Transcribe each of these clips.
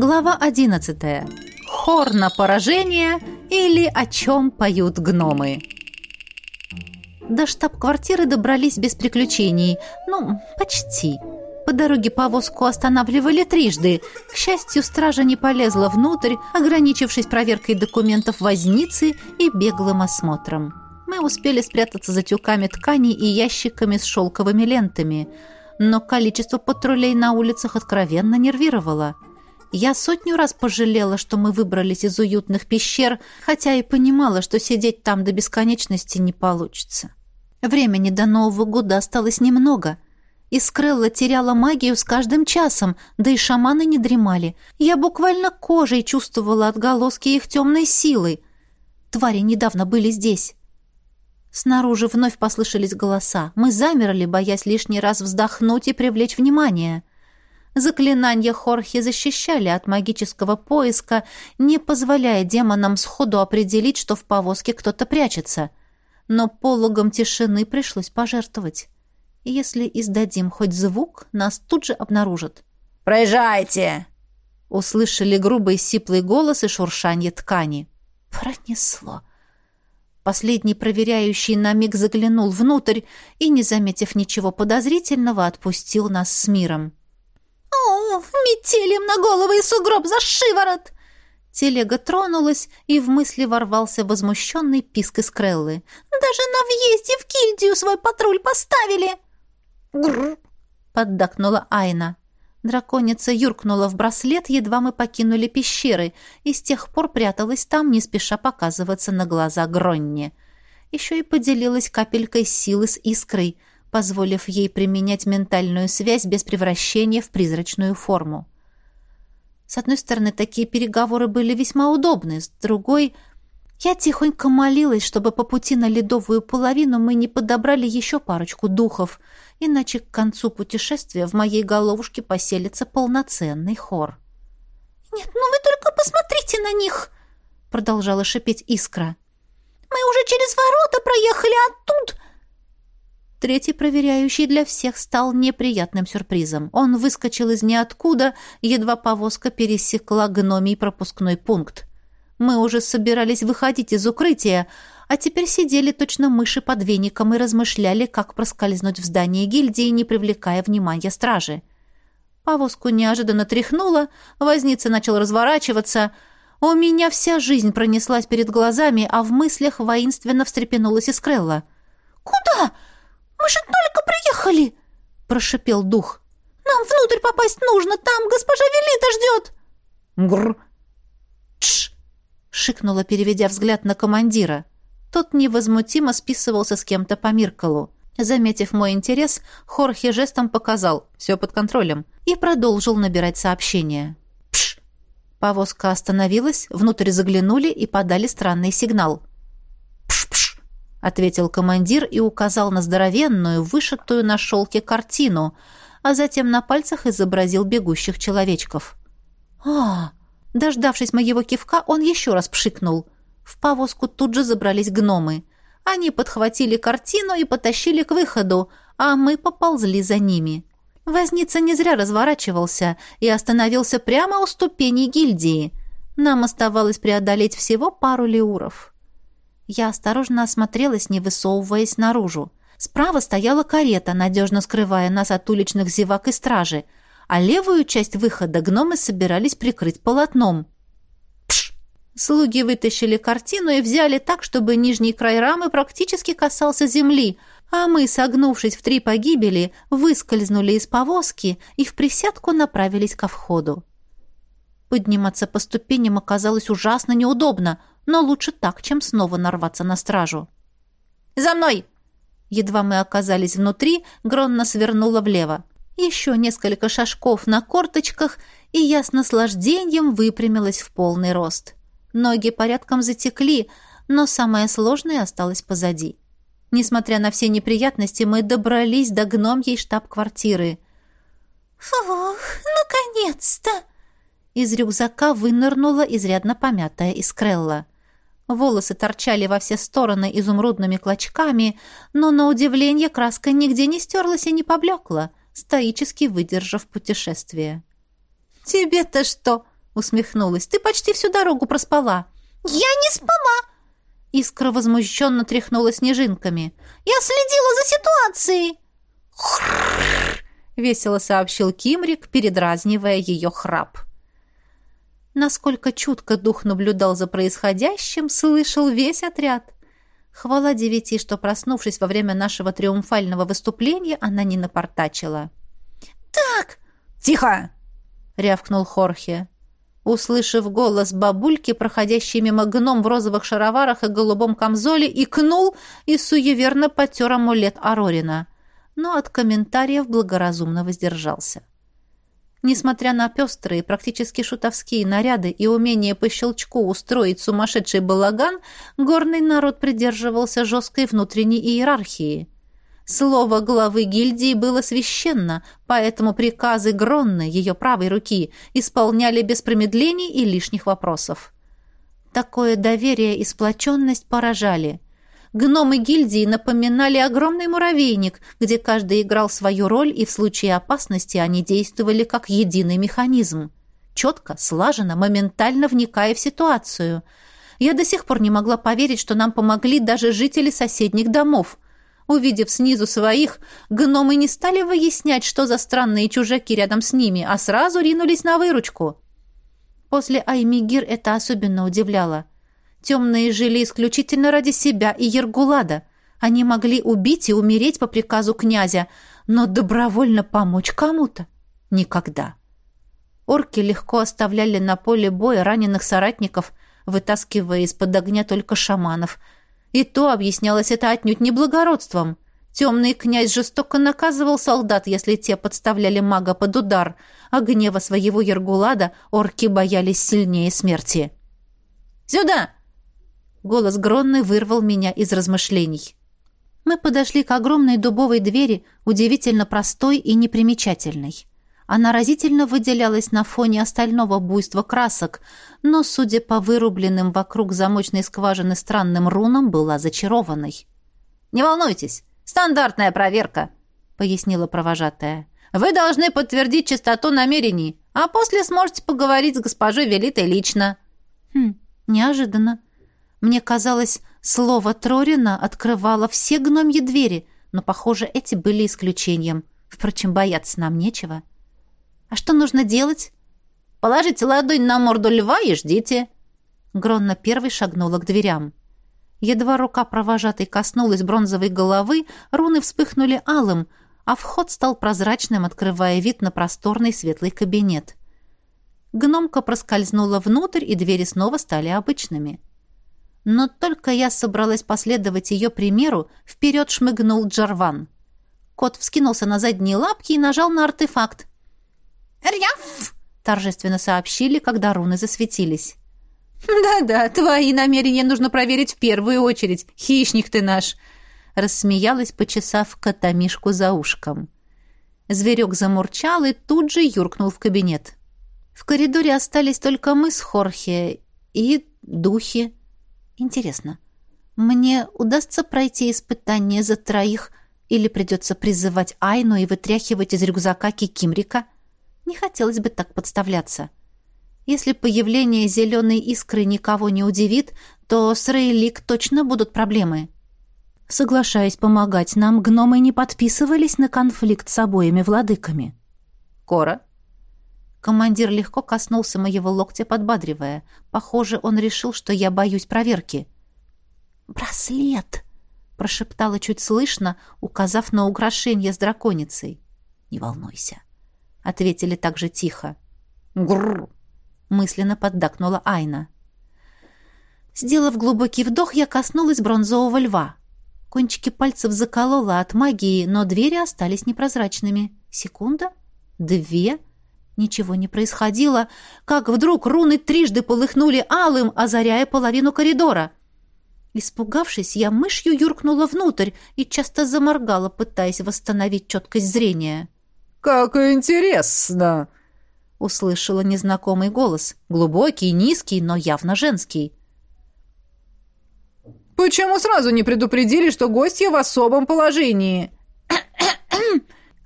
Глава 11. Хор на поражение или о чем поют гномы. До штаб-квартиры добрались без приключений. Ну, почти. По дороге повозку останавливали трижды. К счастью, стража не полезла внутрь, ограничившись проверкой документов возницы и беглым осмотром. Мы успели спрятаться за тюками тканей и ящиками с шелковыми лентами. Но количество патрулей на улицах откровенно нервировало – я сотню раз пожалела, что мы выбрались из уютных пещер, хотя и понимала, что сидеть там до бесконечности не получится. Времени до Нового года осталось немного. Искрелла теряла магию с каждым часом, да и шаманы не дремали. Я буквально кожей чувствовала отголоски их темной силы. Твари недавно были здесь. Снаружи вновь послышались голоса. Мы замерли, боясь лишний раз вздохнуть и привлечь внимание. Заклинания Хорхи защищали от магического поиска, не позволяя демонам сходу определить, что в повозке кто-то прячется. Но пологом тишины пришлось пожертвовать. Если издадим хоть звук, нас тут же обнаружат. «Проезжайте!» Услышали грубый сиплый голос и шуршание ткани. Пронесло. Последний проверяющий на миг заглянул внутрь и, не заметив ничего подозрительного, отпустил нас с миром. «О, метелем на голову и сугроб за шиворот!» Телега тронулась, и в мысли ворвался возмущенный писк из Креллы. «Даже на въезде в гильдию свой патруль поставили!» «Гррр!» — поддакнула Айна. Драконица юркнула в браслет, едва мы покинули пещеры, и с тех пор пряталась там, не спеша показываться на глаза Гронне. Еще и поделилась капелькой силы с искрой, позволив ей применять ментальную связь без превращения в призрачную форму. С одной стороны, такие переговоры были весьма удобны, с другой... Я тихонько молилась, чтобы по пути на ледовую половину мы не подобрали еще парочку духов, иначе к концу путешествия в моей головушке поселится полноценный хор. «Нет, ну вы только посмотрите на них!» — продолжала шипеть Искра. «Мы уже через ворота проехали, а тут Третий проверяющий для всех стал неприятным сюрпризом. Он выскочил из ниоткуда, едва повозка пересекла гномий пропускной пункт. Мы уже собирались выходить из укрытия, а теперь сидели точно мыши под веником и размышляли, как проскользнуть в здание гильдии, не привлекая внимания стражи. Повозку неожиданно тряхнуло, возница начал разворачиваться. У меня вся жизнь пронеслась перед глазами, а в мыслях воинственно встрепенулась Искрелла. «Куда?» «Мы же только приехали!» — прошипел дух. «Нам внутрь попасть нужно, там госпожа Велита ждет!» «Гррр!» «Тш!» — шикнула, переведя взгляд на командира. Тот невозмутимо списывался с кем-то по Миркалу. Заметив мой интерес, Хорхе жестом показал «все под контролем» и продолжил набирать сообщение. «Пш!» Повозка остановилась, внутрь заглянули и подали странный сигнал. — ответил командир и указал на здоровенную, вышитую на шелке картину, а затем на пальцах изобразил бегущих человечков. а Дождавшись моего кивка, он еще раз пшикнул. В повозку тут же забрались гномы. Они подхватили картину и потащили к выходу, а мы поползли за ними. Возница не зря разворачивался и остановился прямо у ступеней гильдии. Нам оставалось преодолеть всего пару леуров. Я осторожно осмотрелась, не высовываясь наружу. Справа стояла карета, надежно скрывая нас от уличных зевак и стражи, а левую часть выхода гномы собирались прикрыть полотном. Пш! Слуги вытащили картину и взяли так, чтобы нижний край рамы практически касался земли, а мы, согнувшись в три погибели, выскользнули из повозки и в присядку направились ко входу. Подниматься по ступеням оказалось ужасно неудобно, но лучше так, чем снова нарваться на стражу. «За мной!» Едва мы оказались внутри, Гронна свернула влево. Еще несколько шажков на корточках, и я с наслаждением выпрямилась в полный рост. Ноги порядком затекли, но самое сложное осталось позади. Несмотря на все неприятности, мы добрались до гномьей штаб-квартиры. «Фух, наконец-то!» Из рюкзака вынырнула изрядно помятая искрелла. Волосы торчали во все стороны изумрудными клочками, но, на удивление, краска нигде не стерлась и не поблекла, стоически выдержав путешествие. «Тебе-то что?» — усмехнулась. «Ты почти всю дорогу проспала». «Я не спала!» Искра возмущенно тряхнула снежинками. «Я следила за ситуацией!» весело сообщил Кимрик, передразнивая ее храп. Насколько чутко дух наблюдал за происходящим, слышал весь отряд. Хвала девяти, что, проснувшись во время нашего триумфального выступления, она не напортачила. «Так!» «Тихо!» — рявкнул Хорхе. Услышав голос бабульки, проходящей мимо гном в розовых шароварах и голубом камзоле, икнул и суеверно потер амулет Арорина — но от комментариев благоразумно воздержался. Несмотря на пестрые, практически шутовские наряды и умение по щелчку устроить сумасшедший балаган, горный народ придерживался жесткой внутренней иерархии. Слово главы гильдии было священно, поэтому приказы Гронны, ее правой руки, исполняли без промедлений и лишних вопросов. Такое доверие и сплоченность поражали – Гномы гильдии напоминали огромный муравейник, где каждый играл свою роль, и в случае опасности они действовали как единый механизм. Четко, слаженно, моментально вникая в ситуацию. Я до сих пор не могла поверить, что нам помогли даже жители соседних домов. Увидев снизу своих, гномы не стали выяснять, что за странные чужаки рядом с ними, а сразу ринулись на выручку. После Аймигир это особенно удивляло. Темные жили исключительно ради себя и Ергулада. Они могли убить и умереть по приказу князя, но добровольно помочь кому-то — никогда. Орки легко оставляли на поле боя раненых соратников, вытаскивая из-под огня только шаманов. И то объяснялось это отнюдь не благородством. Темный князь жестоко наказывал солдат, если те подставляли мага под удар, а гнева своего Ергулада орки боялись сильнее смерти. «Сюда!» Голос Гронны вырвал меня из размышлений. Мы подошли к огромной дубовой двери, удивительно простой и непримечательной. Она разительно выделялась на фоне остального буйства красок, но, судя по вырубленным вокруг замочной скважины странным рунам, была зачарованной. «Не волнуйтесь, стандартная проверка», — пояснила провожатая. «Вы должны подтвердить чистоту намерений, а после сможете поговорить с госпожой Велитой лично». «Хм, неожиданно. Мне казалось, слово Трорина открывало все гномьи двери, но, похоже, эти были исключением. Впрочем, бояться нам нечего. А что нужно делать? Положите ладонь на морду льва и ждите. Гронна первой шагнула к дверям. Едва рука провожатой коснулась бронзовой головы, руны вспыхнули алым, а вход стал прозрачным, открывая вид на просторный светлый кабинет. Гномка проскользнула внутрь, и двери снова стали обычными. Но только я собралась последовать ее примеру, вперед шмыгнул Джарван. Кот вскинулся на задние лапки и нажал на артефакт. «Ряф!» — торжественно сообщили, когда руны засветились. «Да-да, твои намерения нужно проверить в первую очередь. Хищник ты наш!» Рассмеялась, почесав котомишку за ушком. Зверек замурчал и тут же юркнул в кабинет. В коридоре остались только мы с Хорхе и духи. Интересно, мне удастся пройти испытание за троих или придется призывать Айну и вытряхивать из рюкзака Кикимрика? Не хотелось бы так подставляться. Если появление зеленой искры никого не удивит, то с Рейлик точно будут проблемы. Соглашаясь помогать нам, гномы не подписывались на конфликт с обоими владыками. «Кора?» Командир легко коснулся моего локтя, подбадривая. Похоже, он решил, что я боюсь проверки. «Браслет!» — прошептала чуть слышно, указав на украшение с драконицей. «Не волнуйся», — ответили так же тихо. «Грррр!» — мысленно поддакнула Айна. Сделав глубокий вдох, я коснулась бронзового льва. Кончики пальцев заколола от магии, но двери остались непрозрачными. Секунда? Две? Ничего не происходило, как вдруг руны трижды полыхнули алым, озаряя половину коридора. Испугавшись, я мышью юркнула внутрь и часто заморгала, пытаясь восстановить четкость зрения. «Как интересно!» — услышала незнакомый голос, глубокий, низкий, но явно женский. «Почему сразу не предупредили, что гостья в особом положении?»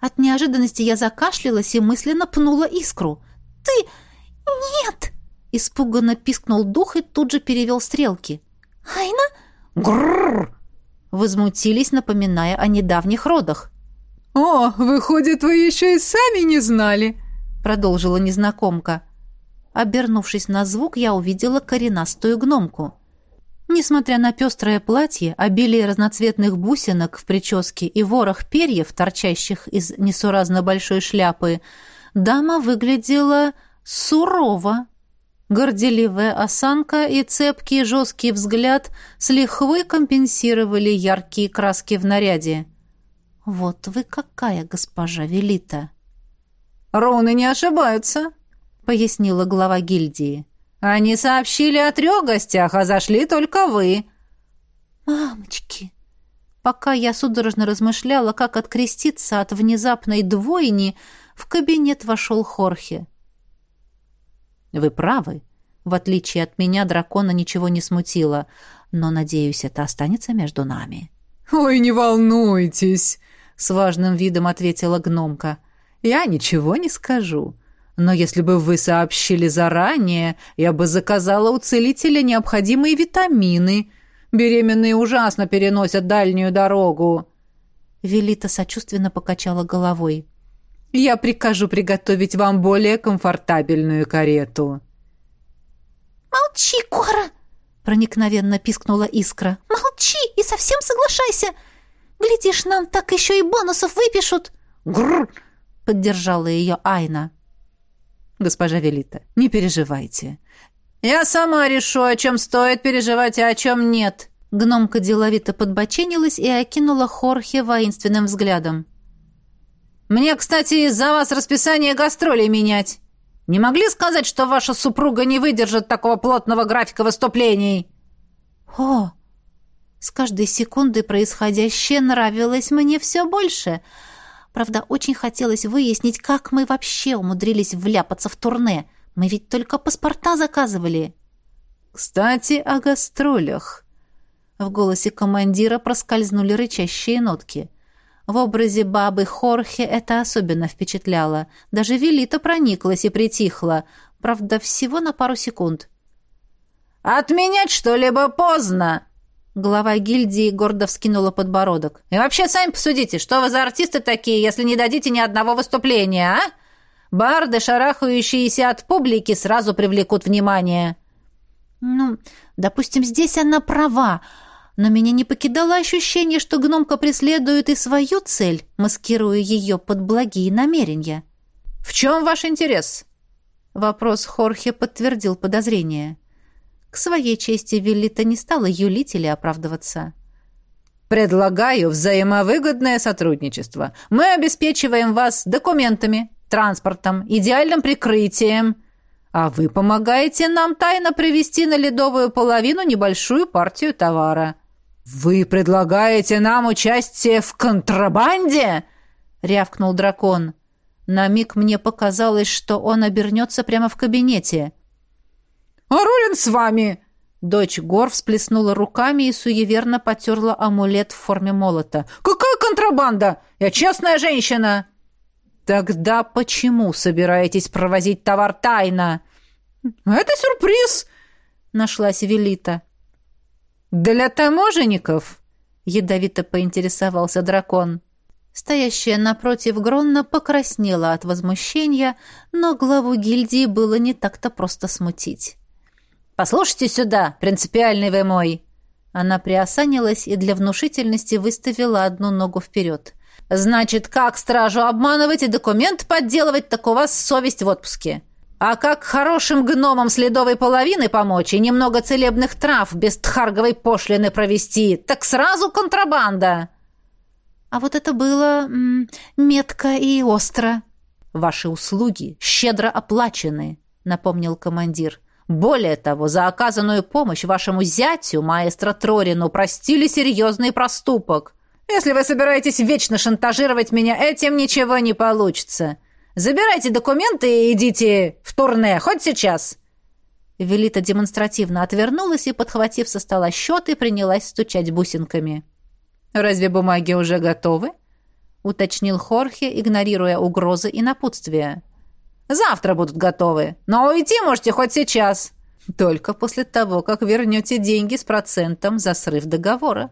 От неожиданности я закашлялась и мысленно пнула искру. «Ты... нет!» Испуганно пискнул дух и тут же перевел стрелки. «Айна?» «Грррр!» Возмутились, напоминая о недавних родах. «О, выходит, вы еще и сами не знали!» Продолжила незнакомка. Обернувшись на звук, я увидела коренастую гномку. Несмотря на пестрое платье, обилие разноцветных бусинок в прическе и ворох перьев, торчащих из несуразно большой шляпы, дама выглядела сурово. Горделивая осанка и цепкий жесткий взгляд с лихвой компенсировали яркие краски в наряде. «Вот вы какая, госпожа Велита!» «Руны не ошибаются», — пояснила глава гильдии. «Они сообщили о трех гостях, а зашли только вы». «Мамочки!» Пока я судорожно размышляла, как откреститься от внезапной двойни, в кабинет вошел Хорхе. «Вы правы. В отличие от меня, дракона ничего не смутило. Но, надеюсь, это останется между нами». «Ой, не волнуйтесь!» — с важным видом ответила гномка. «Я ничего не скажу. Но если бы вы сообщили заранее, я бы заказала у целителя необходимые витамины. Беременные ужасно переносят дальнюю дорогу». Велита сочувственно покачала головой. Я прикажу приготовить вам более комфортабельную карету». «Молчи, Кора!» — проникновенно пискнула Искра. «Молчи и совсем соглашайся! Глядишь, нам так еще и бонусов выпишут!» «Грррр!» — поддержала ее Айна. «Госпожа Велита, не переживайте. Я сама решу, о чем стоит переживать, а о чем нет». Гномка деловито подбоченилась и окинула Хорхе воинственным взглядом. Мне, кстати, из-за вас расписание гастролей менять. Не могли сказать, что ваша супруга не выдержит такого плотного графика выступлений?» «О!» С каждой секунды происходящее нравилось мне все больше. Правда, очень хотелось выяснить, как мы вообще умудрились вляпаться в турне. Мы ведь только паспорта заказывали. «Кстати, о гастролях». В голосе командира проскользнули рычащие нотки. В образе бабы Хорхе это особенно впечатляло. Даже Велита прониклась и притихла. Правда, всего на пару секунд. «Отменять что-либо поздно!» Глава гильдии гордо вскинула подбородок. «И вообще, сами посудите, что вы за артисты такие, если не дадите ни одного выступления, а? Барды, шарахающиеся от публики, сразу привлекут внимание». «Ну, допустим, здесь она права но меня не покидало ощущение, что гномка преследует и свою цель, маскируя ее под благие намерения. «В чем ваш интерес?» Вопрос Хорхе подтвердил подозрение. К своей чести Виллита не стала юлить или оправдываться. «Предлагаю взаимовыгодное сотрудничество. Мы обеспечиваем вас документами, транспортом, идеальным прикрытием, а вы помогаете нам тайно привезти на ледовую половину небольшую партию товара». «Вы предлагаете нам участие в контрабанде?» — рявкнул дракон. На миг мне показалось, что он обернется прямо в кабинете. «А Рулин с вами!» Дочь Гор всплеснула руками и суеверно потерла амулет в форме молота. «Какая контрабанда? Я честная женщина!» «Тогда почему собираетесь провозить товар тайно?» «Это сюрприз!» — нашлась Велита. «Для таможенников?» — ядовито поинтересовался дракон. Стоящая напротив Гронна покраснела от возмущения, но главу гильдии было не так-то просто смутить. «Послушайте сюда, принципиальный вы мой!» Она приосанилась и для внушительности выставила одну ногу вперед. «Значит, как стражу обманывать и документ подделывать, так у вас совесть в отпуске. А как хорошим гномам следовой половины помочь и немного целебных трав без тхарговой пошлины провести, так сразу контрабанда. А вот это было м, метко и остро. Ваши услуги щедро оплачены, напомнил командир. Более того, за оказанную помощь вашему зятю, маэстро Трорину, простили серьезный проступок. Если вы собираетесь вечно шантажировать меня этим, ничего не получится. Забирайте документы и идите в турне, хоть сейчас». Велита демонстративно отвернулась и, подхватив со стола счеты, принялась стучать бусинками. «Разве бумаги уже готовы?» — уточнил Хорхе, игнорируя угрозы и напутствия. Завтра будут готовы. Но уйти можете хоть сейчас. Только после того, как вернете деньги с процентом за срыв договора.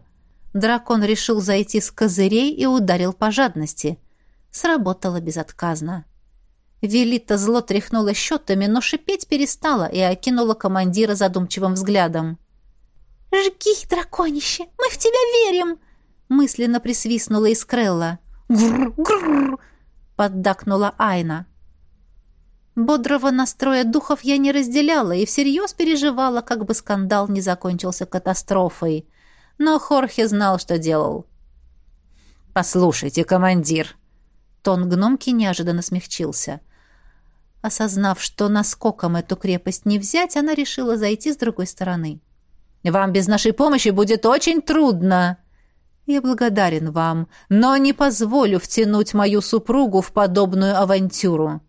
Дракон решил зайти с козырей и ударил по жадности. Сработало безотказно. Велита зло тряхнула счетами, но шипеть перестала и окинула командира задумчивым взглядом. «Жги, драконище, мы в тебя верим!» мысленно присвистнула Искрелла. «Гррр-гррр!» — поддакнула Айна. Бодрого настроя духов я не разделяла и всерьез переживала, как бы скандал не закончился катастрофой. Но Хорхе знал, что делал. «Послушайте, командир!» Тон гномки неожиданно смягчился. Осознав, что наскоком эту крепость не взять, она решила зайти с другой стороны. «Вам без нашей помощи будет очень трудно!» Я благодарен вам, но не позволю втянуть мою супругу в подобную авантюру».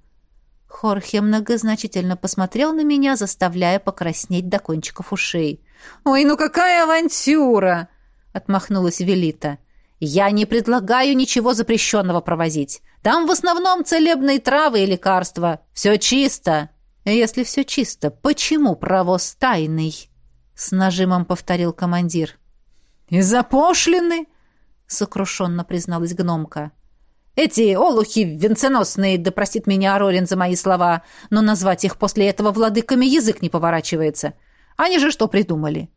Хорхе многозначительно посмотрел на меня, заставляя покраснеть до кончиков ушей. «Ой, ну какая авантюра!» — отмахнулась Велита. «Я не предлагаю ничего запрещенного провозить. Там в основном целебные травы и лекарства. Все чисто». «Если все чисто, почему провоз тайный?» — с нажимом повторил командир. «Из-за пошлины?» — сокрушенно призналась гномка. «Эти олухи венценосные, да простит меня Арорин за мои слова, но назвать их после этого владыками язык не поворачивается. Они же что придумали?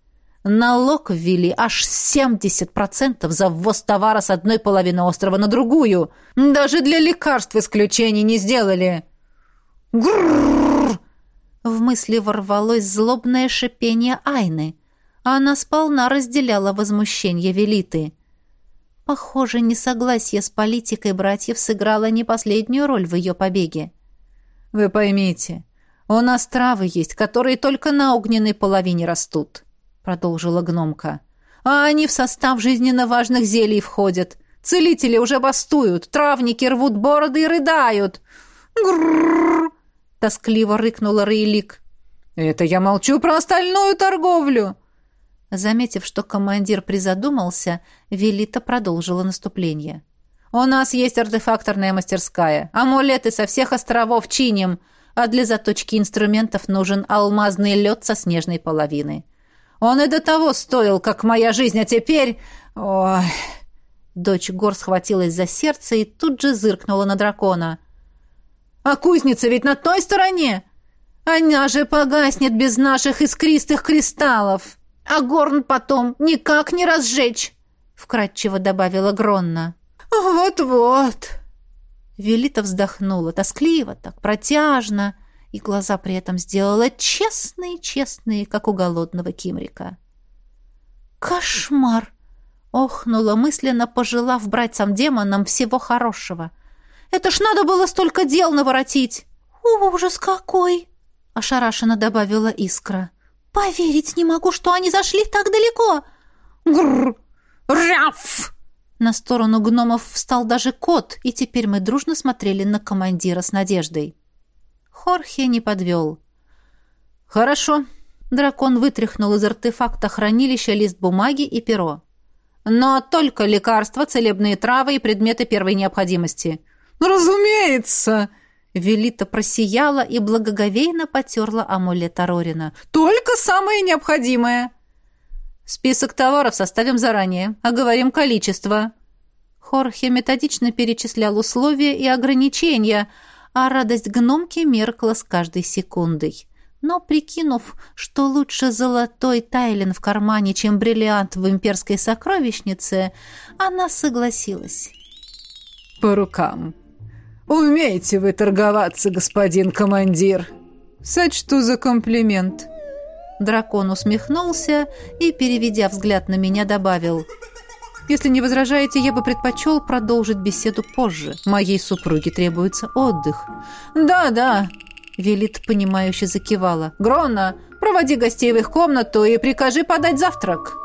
Налог ввели аж 70% за ввоз товара с одной половины острова на другую. Даже для лекарств исключений не сделали». «Гррррр!» В мысли ворвалось злобное шипение Айны — она сполна разделяла возмущение Велиты. Похоже, несогласие с политикой братьев сыграло не последнюю роль в ее побеге. «Вы поймите, у нас травы есть, которые только на огненной половине растут», — продолжила гномка. «А они в состав жизненно важных зелий входят. Целители уже бастуют, травники рвут бороды и рыдают». «Гррррр!» — тоскливо рыкнула Рейлик. «Это я молчу про остальную торговлю!» Заметив, что командир призадумался, Велита продолжила наступление. «У нас есть артефакторная мастерская. Амулеты со всех островов чиним, а для заточки инструментов нужен алмазный лед со снежной половины. Он и до того стоил, как моя жизнь, а теперь... Ой...» Дочь гор схватилась за сердце и тут же зыркнула на дракона. «А кузница ведь на той стороне! Она же погаснет без наших искристых кристаллов!» А горн потом никак не разжечь», — вкратчиво добавила Гронна. «Вот-вот». Велита вздохнула тоскливо, так протяжно, и глаза при этом сделала честные-честные, как у голодного кимрика. «Кошмар!» — охнула мысленно, пожелав брать сам демонам всего хорошего. «Это ж надо было столько дел наворотить!» «Ужас какой!» — ошарашенно добавила Искра. «Поверить не могу, что они зашли так далеко!» «Грррр! Ряф!» На сторону гномов встал даже кот, и теперь мы дружно смотрели на командира с надеждой. Хорхе не подвел. «Хорошо». Дракон вытряхнул из артефакта хранилища лист бумаги и перо. «Но только лекарства, целебные травы и предметы первой необходимости». «Разумеется!» Велита просияла и благоговейно потерла амулет Арорина. «Только самое необходимое!» «Список товаров составим заранее, оговорим количество». Хорхе методично перечислял условия и ограничения, а радость гномки меркла с каждой секундой. Но, прикинув, что лучше золотой тайлен в кармане, чем бриллиант в имперской сокровищнице, она согласилась. «По рукам», «Умеете вы торговаться, господин командир!» «Сочту за комплимент!» Дракон усмехнулся и, переведя взгляд на меня, добавил «Если не возражаете, я бы предпочел продолжить беседу позже. Моей супруге требуется отдых». «Да, да!» Велит, понимающе закивала. «Грона, проводи гостей в их комнату и прикажи подать завтрак!»